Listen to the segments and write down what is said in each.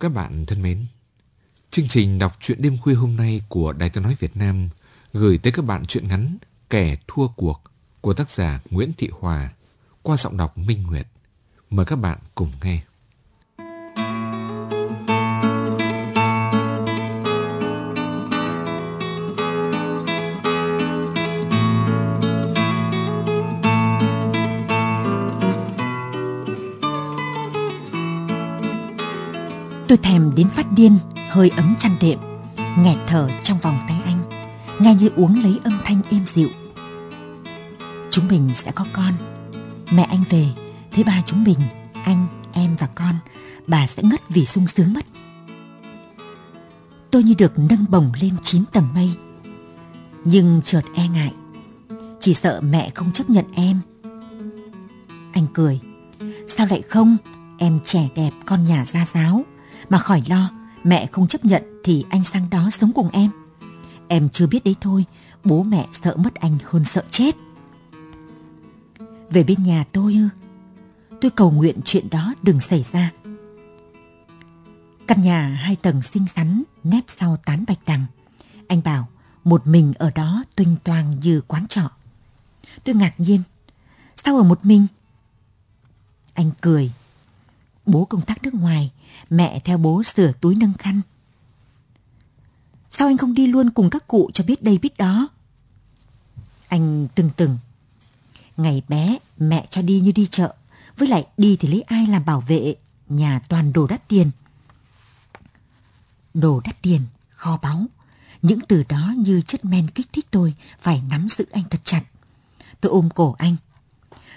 Các bạn thân mến, chương trình đọc truyện đêm khuya hôm nay của Đài Tiếng Nói Việt Nam gửi tới các bạn truyện ngắn Kẻ thua cuộc của tác giả Nguyễn Thị Hòa qua giọng đọc Minh Nguyệt. Mời các bạn cùng nghe. Đến phát điên, hơi ấm chăn đệm, nghẹt thở trong vòng tay anh, nghe như uống lấy âm thanh êm dịu. Chúng mình sẽ có con. Mẹ anh về, thấy ba chúng mình, anh, em và con, bà sẽ ngất vì sung sướng mất. Tôi như được nâng bổng lên chín tầng mây. Nhưng chợt e ngại, chỉ sợ mẹ không chấp nhận em. Anh cười, sao lại không? Em trẻ đẹp con nhà gia giáo, mà khỏi lo, mẹ không chấp nhận thì anh sang đó sống cùng em. Em chưa biết đấy thôi, bố mẹ sợ mất anh hơn sợ chết. Về bên nhà tôi ư? Tôi cầu nguyện chuyện đó đừng xảy ra. Căn nhà hai tầng xinh xắn nép sau tán bạch đằng. Anh bảo một mình ở đó tuênh toàng như quán trọ. Tôi ngạc nhiên. Sao ở một mình? Anh cười. Bố công tác nước ngoài, mẹ theo bố sửa túi nâng khăn. Sao anh không đi luôn cùng các cụ cho biết đây biết đó? Anh từng từng. Ngày bé, mẹ cho đi như đi chợ. Với lại đi thì lấy ai làm bảo vệ, nhà toàn đồ đắt tiền. Đồ đắt tiền, kho báu. Những từ đó như chất men kích thích tôi phải nắm giữ anh thật chặt. Tôi ôm cổ anh.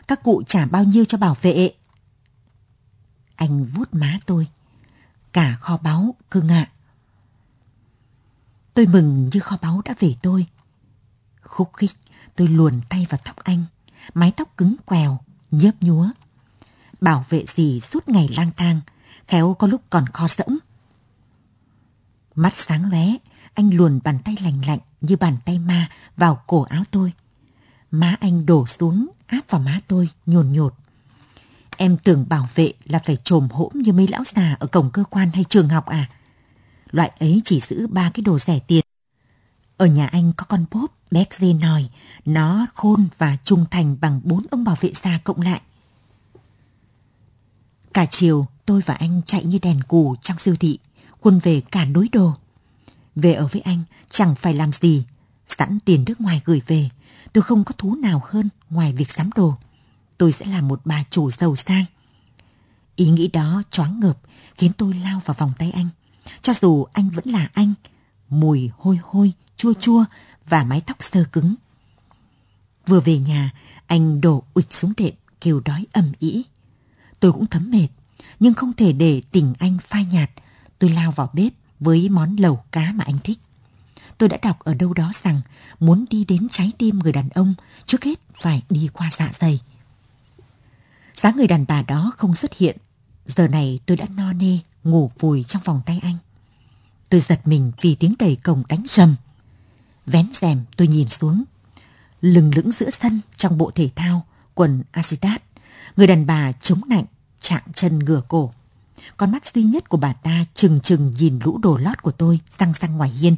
Các cụ trả bao nhiêu cho bảo vệ? Anh vuốt má tôi. Cả kho báu, cưng ạ. Tôi mừng như kho báu đã về tôi. Khúc khích, tôi luồn tay vào tóc anh. Mái tóc cứng quèo, nhớp nhúa. Bảo vệ gì suốt ngày lang thang, khéo có lúc còn kho sẫm. Mắt sáng lóe, anh luồn bàn tay lành lạnh như bàn tay ma vào cổ áo tôi. Má anh đổ xuống, áp vào má tôi, nhồn nhột. Em tưởng bảo vệ là phải trồm hỗn như mấy lão già ở cổng cơ quan hay trường học à? Loại ấy chỉ giữ ba cái đồ rẻ tiền. Ở nhà anh có con bốp, béc dê nòi, nó khôn và trung thành bằng bốn ông bảo vệ già cộng lại. Cả chiều, tôi và anh chạy như đèn cù trong siêu thị, quân về cả núi đồ. Về ở với anh, chẳng phải làm gì. Sẵn tiền nước ngoài gửi về, tôi không có thú nào hơn ngoài việc sắm đồ tôi sẽ là một bà chủ giàu sang. Ý nghĩ đó choáng ngợp khiến tôi lao vào vòng tay anh. Cho dù anh vẫn là anh, mùi hôi hôi, chua chua và mái tóc sơ cứng. Vừa về nhà, anh đổ ụt xuống đệm kêu đói ầm ĩ. Tôi cũng thấm mệt, nhưng không thể để tình anh phai nhạt. Tôi lao vào bếp với món lẩu cá mà anh thích. Tôi đã đọc ở đâu đó rằng muốn đi đến trái tim người đàn ông trước hết phải đi qua dạ dày Sáng người đàn bà đó không xuất hiện. Giờ này tôi đã no nê, ngủ vùi trong vòng tay anh. Tôi giật mình vì tiếng đầy cổng đánh rầm. Vén rèm tôi nhìn xuống. Lừng lững giữa sân trong bộ thể thao, quần Asidas. Người đàn bà chống nạnh, chạm chân ngửa cổ. Con mắt duy nhất của bà ta trừng trừng nhìn lũ đồ lót của tôi răng răng ngoài hiên.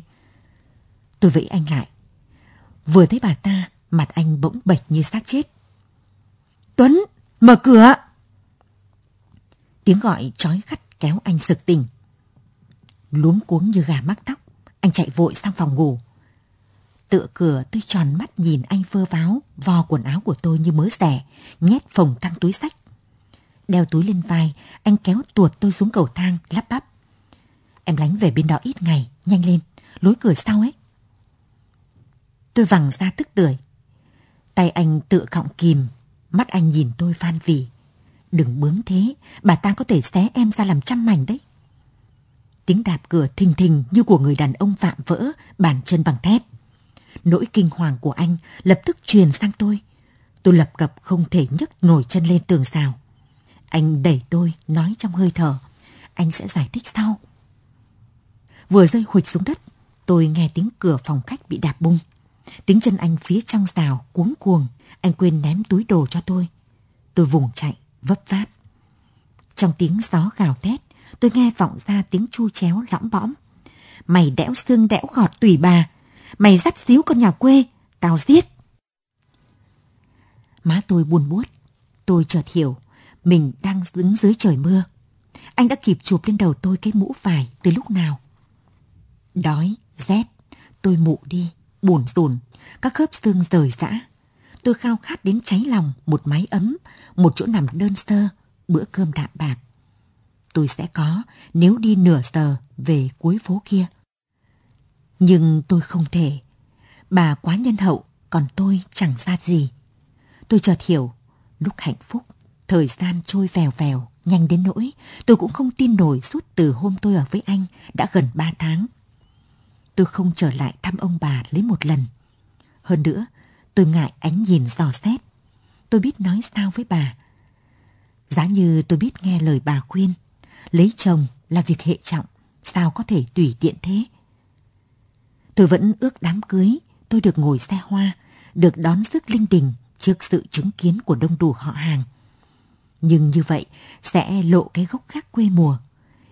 Tôi vẫy anh lại. Vừa thấy bà ta, mặt anh bỗng bệch như xác chết. Tuấn! Mở cửa! Tiếng gọi trói gắt kéo anh sực tỉnh. Luống cuống như gà mắc tóc, anh chạy vội sang phòng ngủ. Tựa cửa tôi tròn mắt nhìn anh vơ váo, vò quần áo của tôi như mớ rẻ, nhét phồng tăng túi sách. Đeo túi lên vai, anh kéo tuột tôi xuống cầu thang, lắp bắp. Em lánh về bên đó ít ngày, nhanh lên, lối cửa sau ấy. Tôi vẳng ra tức tưởi. Tay anh tự cọng kìm, Mắt anh nhìn tôi phan vì. Đừng bướng thế, bà ta có thể xé em ra làm trăm mảnh đấy. Tiếng đạp cửa thình thình như của người đàn ông vạm vỡ, bàn chân bằng thép. Nỗi kinh hoàng của anh lập tức truyền sang tôi. Tôi lập cập không thể nhấc nổi chân lên tường xào. Anh đẩy tôi, nói trong hơi thở. Anh sẽ giải thích sau. Vừa rơi hụt xuống đất, tôi nghe tiếng cửa phòng khách bị đạp bung. Tiếng chân anh phía trong rào cuống cuồng, anh quên ném túi đồ cho tôi. Tôi vùng chạy, vấp váp. Trong tiếng gió gào thét, tôi nghe vọng ra tiếng chu chéo lõm bõm. Mày đẽo xương đẽo gọt tùy bà. Mày dắt xíu con nhà quê, tao giết. Má tôi buồn buốt. Tôi chợt hiểu, mình đang đứng dưới trời mưa. Anh đã kịp chụp lên đầu tôi cái mũ vải từ lúc nào. Đói, rét, tôi mụ đi, buồn rùn, các khớp xương rời rã. Tôi khao khát đến cháy lòng một mái ấm, một chỗ nằm đơn sơ, bữa cơm đạm bạc. Tôi sẽ có nếu đi nửa giờ về cuối phố kia. Nhưng tôi không thể. Bà quá nhân hậu, còn tôi chẳng ra gì. Tôi chợt hiểu, lúc hạnh phúc, thời gian trôi vèo vèo, nhanh đến nỗi tôi cũng không tin nổi suốt từ hôm tôi ở với anh đã gần ba tháng. Tôi không trở lại thăm ông bà lấy một lần. Hơn nữa, tôi ngại ánh nhìn dò xét. Tôi biết nói sao với bà. Giá như tôi biết nghe lời bà khuyên, lấy chồng là việc hệ trọng, sao có thể tùy tiện thế? Tôi vẫn ước đám cưới, tôi được ngồi xe hoa, được đón rước linh đình trước sự chứng kiến của đông đủ họ hàng. Nhưng như vậy sẽ lộ cái gốc khác quê mùa.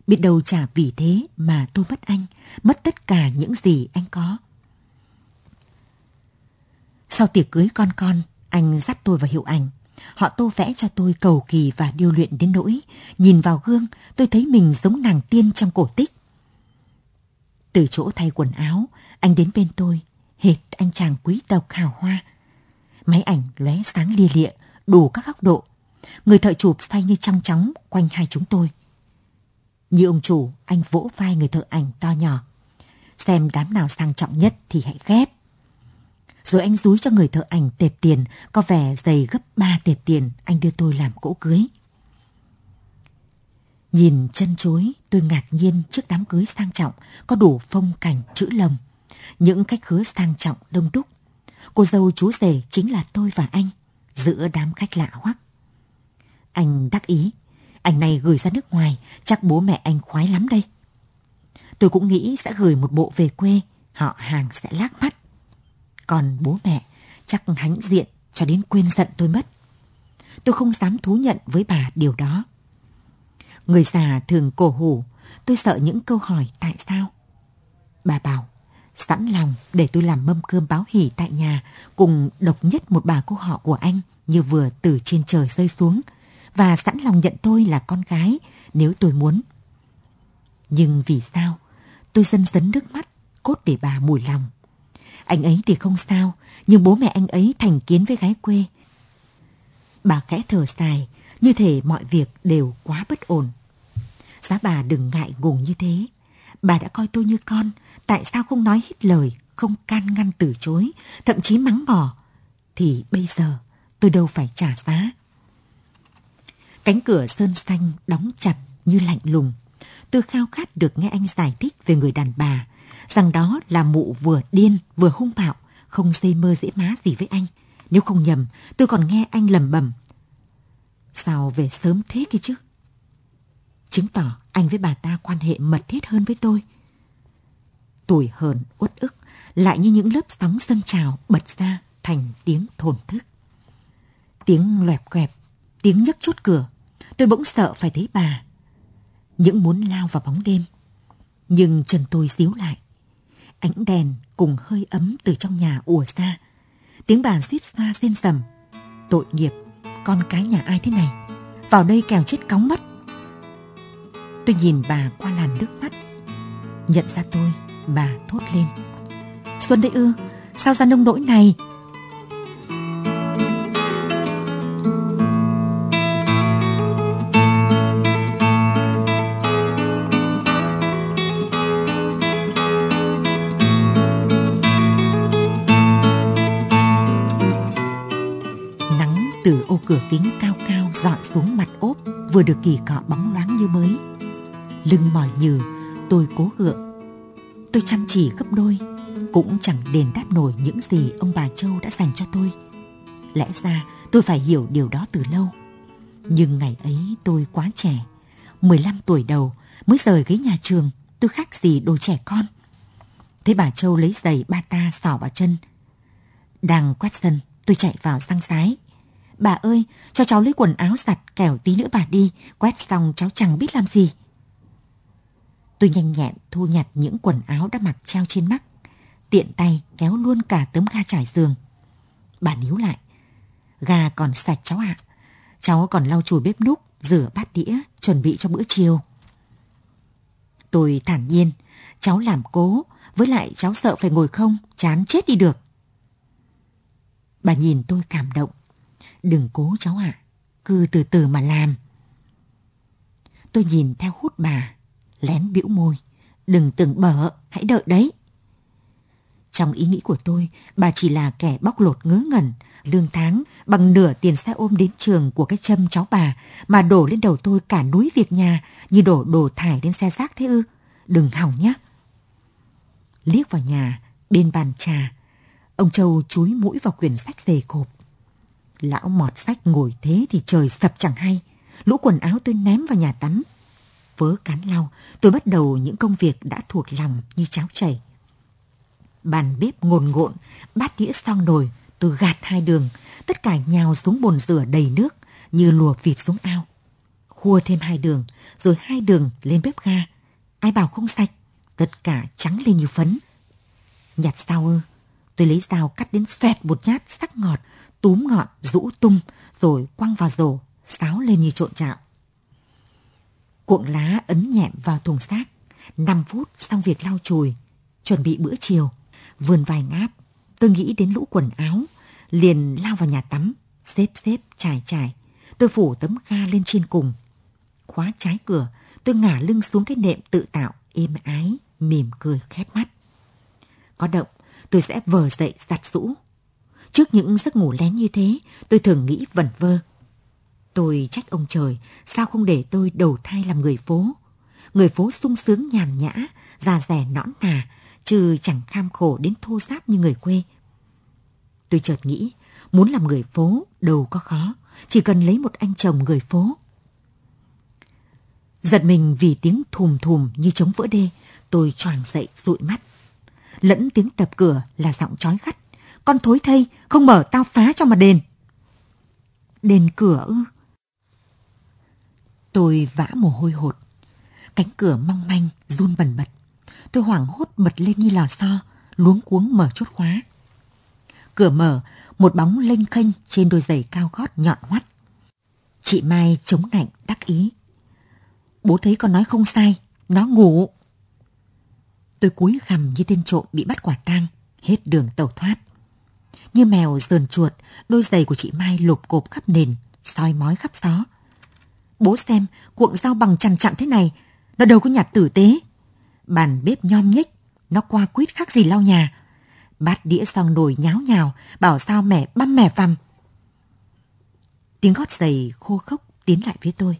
Biết đâu chả vì thế mà tôi mất anh, mất tất cả những gì anh có. Sau tiệc cưới con con, anh dắt tôi vào hiệu ảnh. Họ tô vẽ cho tôi cầu kỳ và điêu luyện đến nỗi. Nhìn vào gương, tôi thấy mình giống nàng tiên trong cổ tích. Từ chỗ thay quần áo, anh đến bên tôi, hệt anh chàng quý tộc hào hoa. Máy ảnh lóe sáng lia lịa, đủ các góc độ. Người thợ chụp say như trong chóng quanh hai chúng tôi. Như ông chủ, anh vỗ vai người thợ ảnh to nhỏ. Xem đám nào sang trọng nhất thì hãy ghép. Rồi anh rúi cho người thợ ảnh tệp tiền, có vẻ dày gấp ba tệp tiền, anh đưa tôi làm cỗ cưới. Nhìn chân chối, tôi ngạc nhiên trước đám cưới sang trọng, có đủ phong cảnh chữ lồng. Những khách khứa sang trọng đông đúc. Cô dâu chú rể chính là tôi và anh, giữa đám khách lạ hoắc. Anh đắc ý, ảnh này gửi ra nước ngoài, chắc bố mẹ anh khoái lắm đây. Tôi cũng nghĩ sẽ gửi một bộ về quê, họ hàng sẽ lác mắt. Còn bố mẹ chắc hãnh diện cho đến quên giận tôi mất. Tôi không dám thú nhận với bà điều đó. Người già thường cổ hủ, tôi sợ những câu hỏi tại sao. Bà bảo, sẵn lòng để tôi làm mâm cơm báo hỉ tại nhà cùng độc nhất một bà cô họ của anh như vừa từ trên trời rơi xuống và sẵn lòng nhận tôi là con gái nếu tôi muốn. Nhưng vì sao tôi dần dấn nước mắt cốt để bà mùi lòng. Anh ấy thì không sao, nhưng bố mẹ anh ấy thành kiến với gái quê. Bà khẽ thở dài, như thể mọi việc đều quá bất ổn. Giá bà đừng ngại ngùng như thế. Bà đã coi tôi như con, tại sao không nói hết lời, không can ngăn từ chối, thậm chí mắng bỏ. Thì bây giờ tôi đâu phải trả giá. Cánh cửa sơn xanh đóng chặt như lạnh lùng. Tôi khao khát được nghe anh giải thích về người đàn bà, rằng đó là mụ vừa điên vừa hung bạo, không dây mơ dễ má gì với anh. Nếu không nhầm, tôi còn nghe anh lầm bầm. Sao về sớm thế kia chứ? Chứng tỏ anh với bà ta quan hệ mật thiết hơn với tôi. Tuổi hờn, uất ức, lại như những lớp sóng dâng trào bật ra thành tiếng thổn thức. Tiếng loẹp quẹp, tiếng nhấc chốt cửa. Tôi bỗng sợ phải thấy bà. Những muốn lao vào bóng đêm. Nhưng chân tôi xíu lại. Ánh đèn cùng hơi ấm từ trong nhà ùa ra. Tiếng bà suýt xa xên sầm. Tội nghiệp, con cái nhà ai thế này? Vào đây kèo chết cóng mất. Tôi nhìn bà qua làn nước mắt. Nhận ra tôi, bà thốt lên. Xuân đấy ư, sao ra nông nỗi này? Kính cao cao dọi xuống mặt ốp vừa được kỳ cọ bóng loáng như mới. Lưng mỏi nhừ, tôi cố gượng. Tôi chăm chỉ gấp đôi, cũng chẳng đền đáp nổi những gì ông bà Châu đã dành cho tôi. Lẽ ra tôi phải hiểu điều đó từ lâu. Nhưng ngày ấy tôi quá trẻ, 15 tuổi đầu mới rời ghế nhà trường, tôi khác gì đồ trẻ con. thế bà Châu lấy giày ba ta xỏ vào chân. Đang quét sân, tôi chạy vào sang sái. Bà ơi, cho cháu lấy quần áo giặt kẻo tí nữa bà đi, quét xong cháu chẳng biết làm gì. Tôi nhanh nhẹn thu nhặt những quần áo đã mặc treo trên mắt, tiện tay kéo luôn cả tấm ga trải giường. Bà níu lại. Gà còn sạch cháu ạ. Cháu còn lau chùi bếp núc, rửa bát đĩa, chuẩn bị cho bữa chiều. Tôi thản nhiên, cháu làm cố, với lại cháu sợ phải ngồi không, chán chết đi được. Bà nhìn tôi cảm động. Đừng cố cháu ạ, cứ từ từ mà làm. Tôi nhìn theo hút bà, lén bĩu môi. Đừng từng bở, hãy đợi đấy. Trong ý nghĩ của tôi, bà chỉ là kẻ bóc lột ngớ ngẩn, lương tháng bằng nửa tiền xe ôm đến trường của cái châm cháu bà mà đổ lên đầu tôi cả núi việc nhà như đổ đồ thải lên xe rác thế ư. Đừng hỏng nhé. Liếc vào nhà, bên bàn trà, ông Châu chúi mũi vào quyển sách dày cộp. Lão mọt sách ngồi thế thì trời sập chẳng hay. Lũ quần áo tôi ném vào nhà tắm. Vớ cán lau, tôi bắt đầu những công việc đã thuộc lòng như cháo chảy. Bàn bếp ngồn ngộn, bát đĩa xong nồi, tôi gạt hai đường, tất cả nhào xuống bồn rửa đầy nước như lùa vịt xuống ao. Khua thêm hai đường, rồi hai đường lên bếp ga. Ai bảo không sạch, tất cả trắng lên như phấn. Nhặt sao ư? Tôi lấy dao cắt đến xoẹt một nhát sắc ngọt, túm ngọn, rũ tung, rồi quăng vào rổ, xáo lên như trộn chạo. Cuộn lá ấn nhẹm vào thùng xác. 5 phút xong việc lau chùi, chuẩn bị bữa chiều. vườn vài ngáp, tôi nghĩ đến lũ quần áo, liền lao vào nhà tắm, xếp xếp trải trải. Tôi phủ tấm ga lên trên cùng. Khóa trái cửa, tôi ngả lưng xuống cái nệm tự tạo, êm ái, mỉm cười khép mắt. Có động, tôi sẽ vờ dậy giặt rũ. Trước những giấc ngủ lén như thế, tôi thường nghĩ vẩn vơ. Tôi trách ông trời, sao không để tôi đầu thai làm người phố? Người phố sung sướng nhàn nhã, già rẻ nõn nà, chứ chẳng kham khổ đến thô giáp như người quê. Tôi chợt nghĩ, muốn làm người phố đâu có khó, chỉ cần lấy một anh chồng người phố. Giật mình vì tiếng thùm thùm như chống vỡ đê, tôi choàng dậy dụi mắt. Lẫn tiếng đập cửa là giọng chói gắt. Con thối thây, không mở tao phá cho mà đền. Đền cửa ư? Tôi vã mồ hôi hột. Cánh cửa mong manh, run bần bật. Tôi hoảng hốt bật lên như lò xo, luống cuống mở chốt khóa. Cửa mở, một bóng lênh khênh trên đôi giày cao gót nhọn hoắt. Chị Mai chống nạnh đắc ý. Bố thấy con nói không sai, nó ngủ. Tôi cúi gằm như tên trộm bị bắt quả tang, hết đường tẩu thoát. Như mèo dờn chuột, đôi giày của chị Mai lộp cộp khắp nền, soi mói khắp gió. Bố xem, cuộn dao bằng chằn chặn thế này, nó đâu có nhặt tử tế. Bàn bếp nhom nhích, nó qua quýt khác gì lau nhà. Bát đĩa xong nồi nháo nhào, bảo sao mẹ băm mẹ vằm. Tiếng gót giày khô khốc tiến lại phía tôi.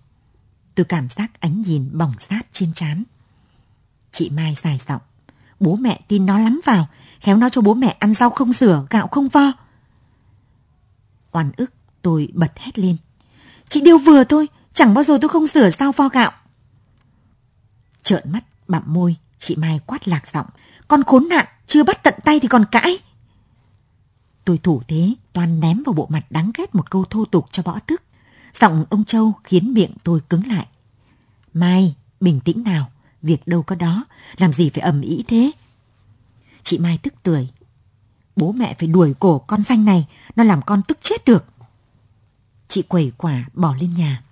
Tôi cảm giác ánh nhìn bỏng sát trên trán. Chị Mai dài giọng. Bố mẹ tin nó lắm vào, khéo nó cho bố mẹ ăn rau không rửa, gạo không vo. Oan ức, tôi bật hét lên. Chị điều vừa thôi, chẳng bao giờ tôi không rửa rau vo gạo. Trợn mắt, bặm môi, chị Mai quát lạc giọng. Con khốn nạn, chưa bắt tận tay thì còn cãi. Tôi thủ thế, toàn ném vào bộ mặt đáng ghét một câu thô tục cho bỏ tức. Giọng ông Châu khiến miệng tôi cứng lại. Mai, bình tĩnh nào, việc đâu có đó, làm gì phải ầm ĩ thế. Chị Mai tức tuổi, Bố mẹ phải đuổi cổ con danh này, nó làm con tức chết được. Chị quẩy quả bỏ lên nhà.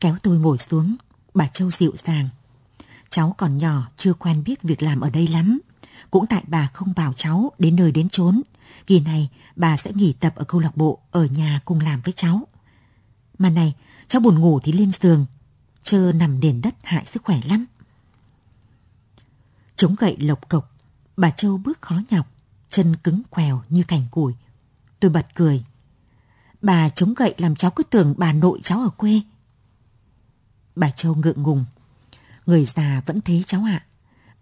Kéo tôi ngồi xuống, bà Châu dịu dàng. Cháu còn nhỏ, chưa quen biết việc làm ở đây lắm. Cũng tại bà không bảo cháu đến nơi đến chốn. Kỳ này, bà sẽ nghỉ tập ở câu lạc bộ, ở nhà cùng làm với cháu. Mà này, cháu buồn ngủ thì lên giường. Chơ nằm nền đất hại sức khỏe lắm. Chống gậy lộc cộc, bà Châu bước khó nhọc, chân cứng quèo như cành củi. Tôi bật cười. Bà chống gậy làm cháu cứ tưởng bà nội cháu ở quê. Bà Châu ngượng ngùng. Người già vẫn thế cháu ạ.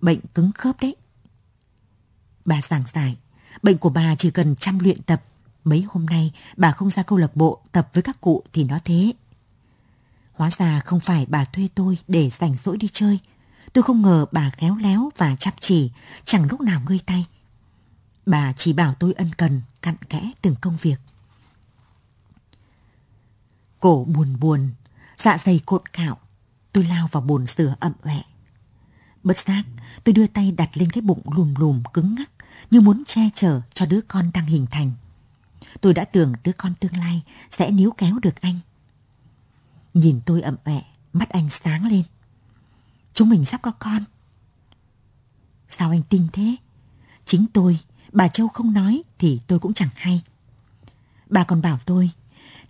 Bệnh cứng khớp đấy. Bà giảng giải. Bệnh của bà chỉ cần chăm luyện tập. Mấy hôm nay bà không ra câu lạc bộ tập với các cụ thì nó thế. Hóa ra không phải bà thuê tôi để rảnh rỗi đi chơi. Tôi không ngờ bà khéo léo và chăm chỉ, chẳng lúc nào ngơi tay. Bà chỉ bảo tôi ân cần, cặn kẽ từng công việc. Cổ buồn buồn, dạ dày cộn cạo, Tôi lao vào bồn sửa ẩm ẹ. Bất giác, tôi đưa tay đặt lên cái bụng lùm lùm cứng ngắc như muốn che chở cho đứa con đang hình thành. Tôi đã tưởng đứa con tương lai sẽ níu kéo được anh. Nhìn tôi ậm ẹ, mắt anh sáng lên. Chúng mình sắp có con. Sao anh tin thế? Chính tôi, bà Châu không nói thì tôi cũng chẳng hay. Bà còn bảo tôi,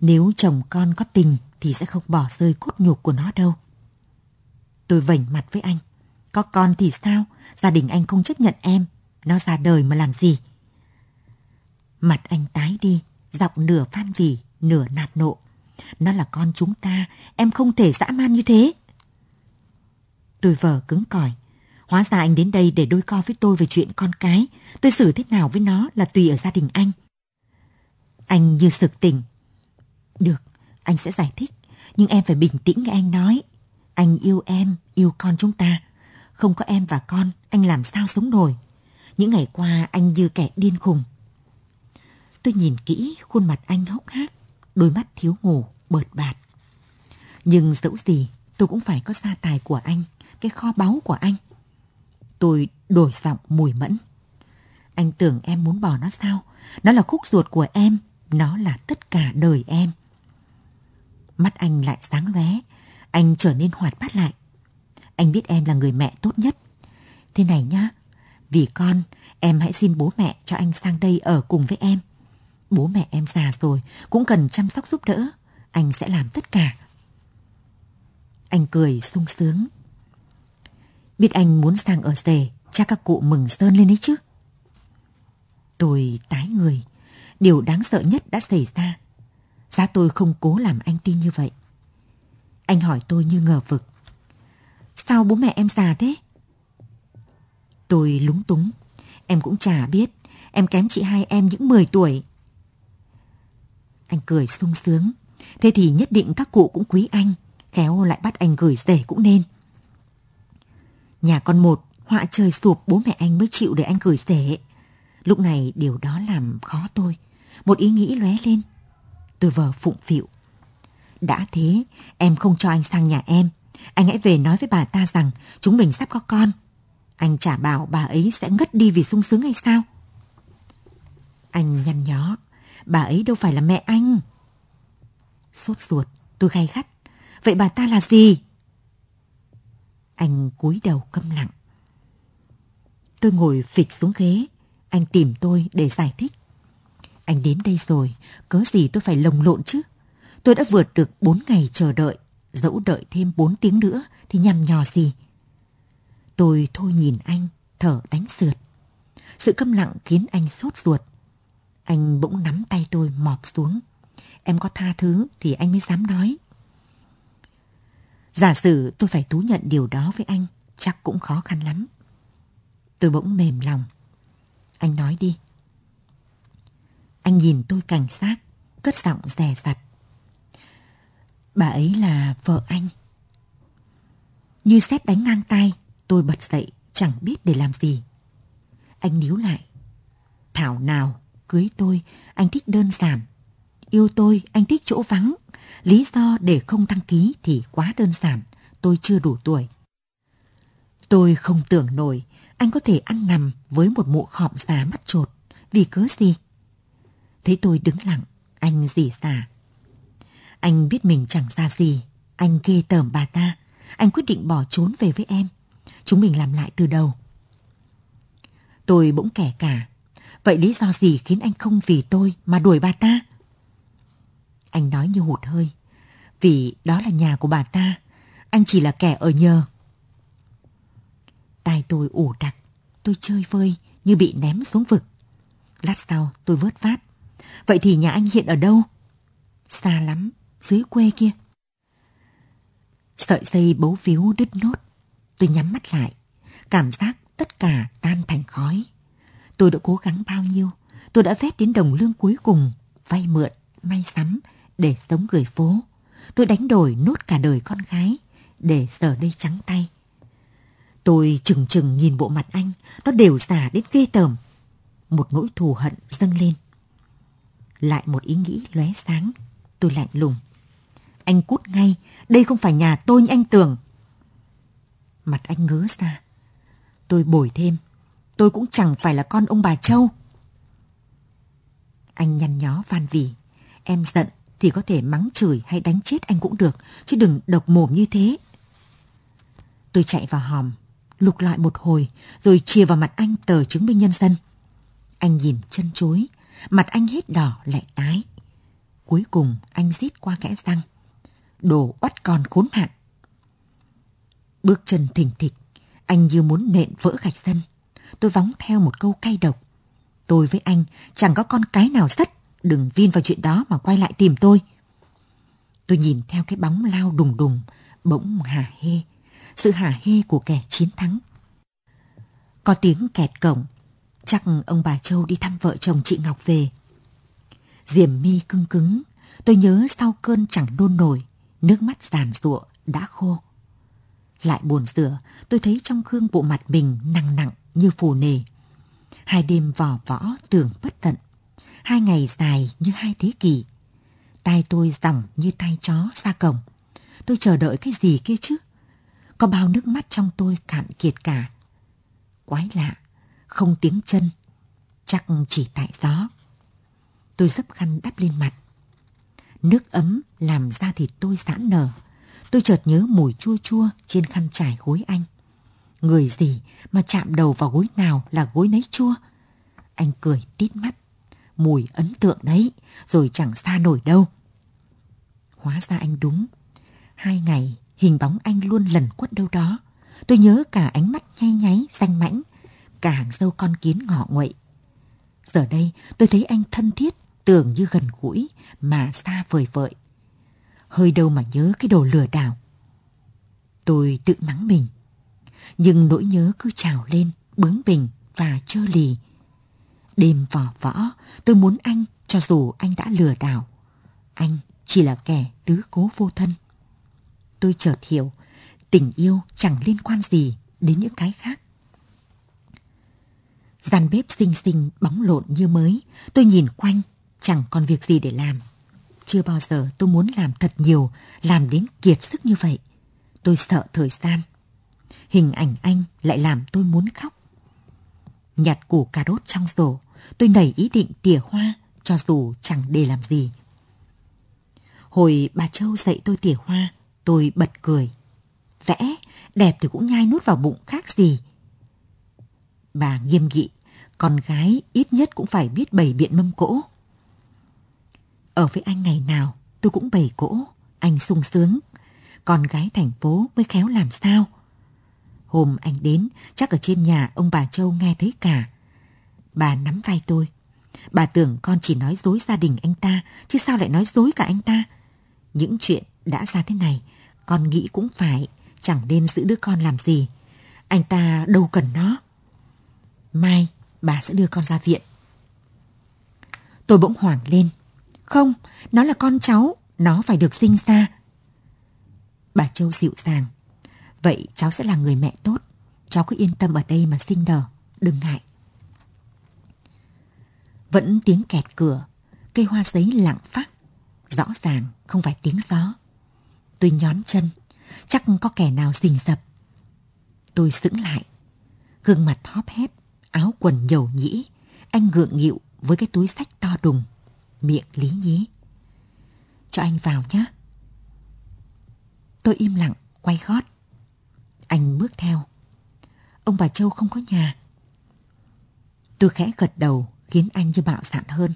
nếu chồng con có tình thì sẽ không bỏ rơi cốt nhục của nó đâu. Tôi vảnh mặt với anh. Có con thì sao? Gia đình anh không chấp nhận em. Nó ra đời mà làm gì? Mặt anh tái đi, giọng nửa phan vỉ, nửa nạt nộ. Nó là con chúng ta, em không thể dã man như thế. Tôi vờ cứng cỏi. Hóa ra anh đến đây để đôi co với tôi về chuyện con cái. Tôi xử thế nào với nó là tùy ở gia đình anh. Anh như sực tỉnh. Được, anh sẽ giải thích. Nhưng em phải bình tĩnh nghe anh nói. Anh yêu em, yêu con chúng ta. Không có em và con, anh làm sao sống nổi. Những ngày qua anh như kẻ điên khùng. Tôi nhìn kỹ khuôn mặt anh hốc hác, đôi mắt thiếu ngủ, bợt bạt. Nhưng dẫu gì, tôi cũng phải có gia tài của anh, cái kho báu của anh. Tôi đổi giọng mùi mẫn. Anh tưởng em muốn bỏ nó sao? Nó là khúc ruột của em, nó là tất cả đời em. Mắt anh lại sáng lóe, anh trở nên hoạt bát lại. Anh biết em là người mẹ tốt nhất. Thế này nhá, vì con, em hãy xin bố mẹ cho anh sang đây ở cùng với em. Bố mẹ em già rồi, cũng cần chăm sóc giúp đỡ. Anh sẽ làm tất cả. Anh cười sung sướng. Biết anh muốn sang ở rể, cha các cụ mừng sơn lên đấy chứ. Tôi tái người. Điều đáng sợ nhất đã xảy ra. Giá tôi không cố làm anh tin như vậy. Anh hỏi tôi như ngờ vực. Sao bố mẹ em già thế? Tôi lúng túng. Em cũng chả biết. Em kém chị hai em những 10 tuổi. Anh cười sung sướng. Thế thì nhất định các cụ cũng quý anh. Khéo lại bắt anh gửi rể cũng nên. Nhà con một, họa trời sụp bố mẹ anh mới chịu để anh gửi rể. Lúc này điều đó làm khó tôi. Một ý nghĩ lóe lên. Tôi vờ phụng phịu. Đã thế, em không cho anh sang nhà em. Anh hãy về nói với bà ta rằng chúng mình sắp có con. Anh chả bảo bà ấy sẽ ngất đi vì sung sướng hay sao? Anh nhăn nhó. Bà ấy đâu phải là mẹ anh. Sốt ruột, tôi gay gắt. Vậy bà ta là gì? Anh cúi đầu câm lặng. Tôi ngồi phịch xuống ghế. Anh tìm tôi để giải thích. Anh đến đây rồi, cớ gì tôi phải lồng lộn chứ? Tôi đã vượt được 4 ngày chờ đợi, dẫu đợi thêm 4 tiếng nữa thì nhằm nhò gì. Tôi thôi nhìn anh, thở đánh sượt. Sự câm lặng khiến anh sốt ruột. Anh bỗng nắm tay tôi mọp xuống. Em có tha thứ thì anh mới dám nói. Giả sử tôi phải thú nhận điều đó với anh, chắc cũng khó khăn lắm. Tôi bỗng mềm lòng. Anh nói đi. Anh nhìn tôi cảnh sát, cất giọng rè rặt. Bà ấy là vợ anh. Như xét đánh ngang tay, tôi bật dậy, chẳng biết để làm gì. Anh níu lại. Thảo nào, cưới tôi, anh thích đơn giản. Yêu tôi, anh thích chỗ vắng. Lý do để không đăng ký thì quá đơn giản, tôi chưa đủ tuổi. Tôi không tưởng nổi anh có thể ăn nằm với một mụ khọm già mắt trột. Vì cớ gì? Thấy tôi đứng lặng, anh dì xả. Anh biết mình chẳng ra gì. Anh ghê tởm bà ta. Anh quyết định bỏ trốn về với em. Chúng mình làm lại từ đầu. Tôi bỗng kẻ cả. Vậy lý do gì khiến anh không vì tôi mà đuổi bà ta? Anh nói như hụt hơi. Vì đó là nhà của bà ta. Anh chỉ là kẻ ở nhờ. Tai tôi ủ đặc. Tôi chơi vơi như bị ném xuống vực. Lát sau tôi vớt vát, Vậy thì nhà anh hiện ở đâu? Xa lắm, dưới quê kia. Sợi dây bấu víu đứt nốt. Tôi nhắm mắt lại. Cảm giác tất cả tan thành khói. Tôi đã cố gắng bao nhiêu. Tôi đã vét đến đồng lương cuối cùng. Vay mượn, may sắm để sống gửi phố. Tôi đánh đổi nốt cả đời con gái để giờ đây trắng tay. Tôi chừng chừng nhìn bộ mặt anh, nó đều giả đến ghê tởm. Một nỗi thù hận dâng lên. Lại một ý nghĩ lóe sáng, tôi lạnh lùng. Anh cút ngay, đây không phải nhà tôi như anh tưởng. Mặt anh ngớ ra. Tôi bồi thêm. Tôi cũng chẳng phải là con ông bà Châu. Anh nhăn nhó van vỉ. Em giận thì có thể mắng chửi hay đánh chết anh cũng được, chứ đừng độc mồm như thế. Tôi chạy vào hòm, lục lại một hồi, rồi chia vào mặt anh tờ chứng minh nhân dân. Anh nhìn chân chối, mặt anh hết đỏ lại tái. Cuối cùng anh rít qua kẽ răng. Đồ oắt con khốn hạn. Bước chân thình thịch, anh như muốn nện vỡ gạch sân. Tôi vóng theo một câu cay độc. Tôi với anh chẳng có con cái nào sắt đừng vin vào chuyện đó mà quay lại tìm tôi. Tôi nhìn theo cái bóng lao đùng đùng, bỗng hả hê, sự hả hê của kẻ chiến thắng. Có tiếng kẹt cổng, chắc ông bà Châu đi thăm vợ chồng chị Ngọc về. Diềm mi cưng cứng, tôi nhớ sau cơn chẳng nôn nổi, nước mắt giàn ruộng đã khô. Lại buồn rửa, tôi thấy trong gương bộ mặt mình nặng nặng như phù nề. Hai đêm vò võ tưởng bất tận, hai ngày dài như hai thế kỷ. Tai tôi dòng như tay chó ra cổng. Tôi chờ đợi cái gì kia chứ? Có bao nước mắt trong tôi cạn kiệt cả. Quái lạ, không tiếng chân, chắc chỉ tại gió. Tôi dấp khăn đắp lên mặt. Nước ấm làm da thịt tôi giãn nở. Tôi chợt nhớ mùi chua chua trên khăn trải gối anh. Người gì mà chạm đầu vào gối nào là gối nấy chua. Anh cười tít mắt. Mùi ấn tượng đấy, rồi chẳng xa nổi đâu. Hóa ra anh đúng. Hai ngày, hình bóng anh luôn lần quất đâu đó. Tôi nhớ cả ánh mắt nhay nháy, xanh mãnh, cả hàng dâu con kiến ngọ nguậy. Giờ đây, tôi thấy anh thân thiết, tưởng như gần gũi, mà xa vời vợi. Hơi đâu mà nhớ cái đồ lừa đảo. Tôi tự mắng mình. Nhưng nỗi nhớ cứ trào lên, bướng bỉnh và trơ lì. Đêm vỏ võ, tôi muốn anh cho dù anh đã lừa đảo. Anh chỉ là kẻ tứ cố vô thân. Tôi chợt hiểu, tình yêu chẳng liên quan gì đến những cái khác. Gian bếp xinh xinh bóng lộn như mới, tôi nhìn quanh, chẳng còn việc gì để làm. Chưa bao giờ tôi muốn làm thật nhiều, làm đến kiệt sức như vậy. Tôi sợ thời gian. Hình ảnh anh lại làm tôi muốn khóc. Nhặt củ cà rốt trong rổ, tôi nảy ý định tỉa hoa cho dù chẳng để làm gì. Hồi bà Châu dạy tôi tỉa hoa, tôi bật cười. Vẽ, đẹp thì cũng nhai nút vào bụng khác gì. Bà nghiêm nghị, con gái ít nhất cũng phải biết bày biện mâm cỗ. Ở với anh ngày nào tôi cũng bày cỗ, anh sung sướng. Con gái thành phố mới khéo làm sao. Hôm anh đến, chắc ở trên nhà ông bà Châu nghe thấy cả. Bà nắm vai tôi. Bà tưởng con chỉ nói dối gia đình anh ta, chứ sao lại nói dối cả anh ta. Những chuyện đã ra thế này, con nghĩ cũng phải, chẳng nên giữ đứa con làm gì. Anh ta đâu cần nó. Mai, bà sẽ đưa con ra viện. Tôi bỗng hoảng lên. Không, nó là con cháu, nó phải được sinh ra. Bà Châu dịu dàng. Vậy cháu sẽ là người mẹ tốt. Cháu cứ yên tâm ở đây mà sinh nở, đừng ngại. Vẫn tiếng kẹt cửa, cây hoa giấy lặng phát. Rõ ràng không phải tiếng gió. Tôi nhón chân, chắc có kẻ nào rình rập. Tôi sững lại, gương mặt hóp hép, áo quần nhầu nhĩ, anh gượng nghịu với cái túi sách to đùng, miệng lý nhí. Cho anh vào nhé. Tôi im lặng, quay gót. Anh bước theo. Ông bà Châu không có nhà. Tôi khẽ gật đầu khiến anh như bạo dạn hơn.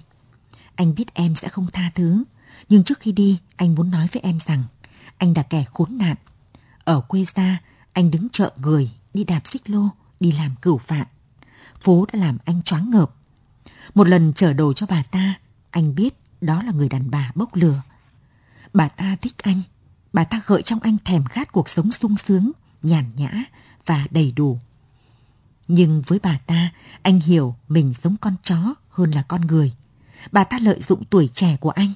Anh biết em sẽ không tha thứ, nhưng trước khi đi anh muốn nói với em rằng anh là kẻ khốn nạn. Ở quê ra, anh đứng chợ người, đi đạp xích lô, đi làm cửu phạn. Phố đã làm anh choáng ngợp. Một lần chở đồ cho bà ta, anh biết đó là người đàn bà bốc lừa. Bà ta thích anh, bà ta gợi trong anh thèm khát cuộc sống sung sướng, nhàn nhã và đầy đủ. Nhưng với bà ta, anh hiểu mình giống con chó hơn là con người. Bà ta lợi dụng tuổi trẻ của anh.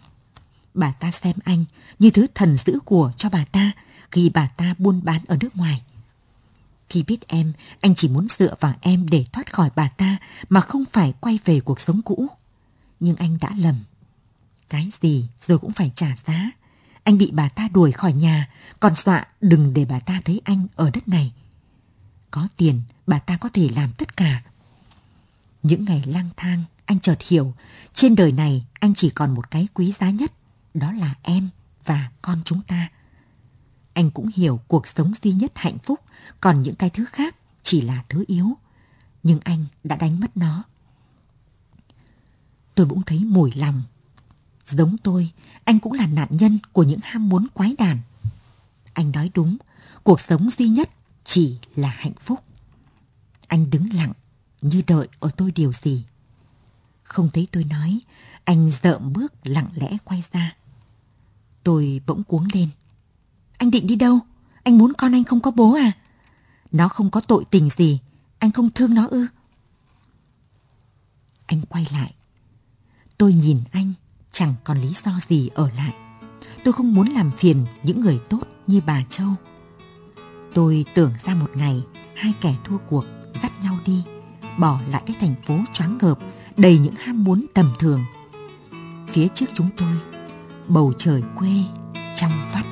Bà ta xem anh như thứ thần giữ của cho bà ta khi bà ta buôn bán ở nước ngoài. Khi biết em, anh chỉ muốn dựa vào em để thoát khỏi bà ta mà không phải quay về cuộc sống cũ. Nhưng anh đã lầm. Cái gì rồi cũng phải trả giá. Anh bị bà ta đuổi khỏi nhà, còn dọa đừng để bà ta thấy anh ở đất này. Có tiền, bà ta có thể làm tất cả. Những ngày lang thang, anh chợt hiểu, trên đời này anh chỉ còn một cái quý giá nhất, đó là em và con chúng ta. Anh cũng hiểu cuộc sống duy nhất hạnh phúc, còn những cái thứ khác chỉ là thứ yếu. Nhưng anh đã đánh mất nó. Tôi bỗng thấy mùi lòng. Giống tôi, anh cũng là nạn nhân của những ham muốn quái đản. Anh nói đúng, cuộc sống duy nhất chỉ là hạnh phúc. Anh đứng lặng, như đợi ở tôi điều gì. Không thấy tôi nói, anh dợm bước lặng lẽ quay ra. Tôi bỗng cuống lên. Anh định đi đâu? Anh muốn con anh không có bố à? Nó không có tội tình gì, anh không thương nó ư? Anh quay lại. Tôi nhìn anh, chẳng còn lý do gì ở lại. Tôi không muốn làm phiền những người tốt như bà Châu. Tôi tưởng ra một ngày hai kẻ thua cuộc dắt nhau đi, bỏ lại cái thành phố choáng ngợp đầy những ham muốn tầm thường. Phía trước chúng tôi, bầu trời quê trong vắt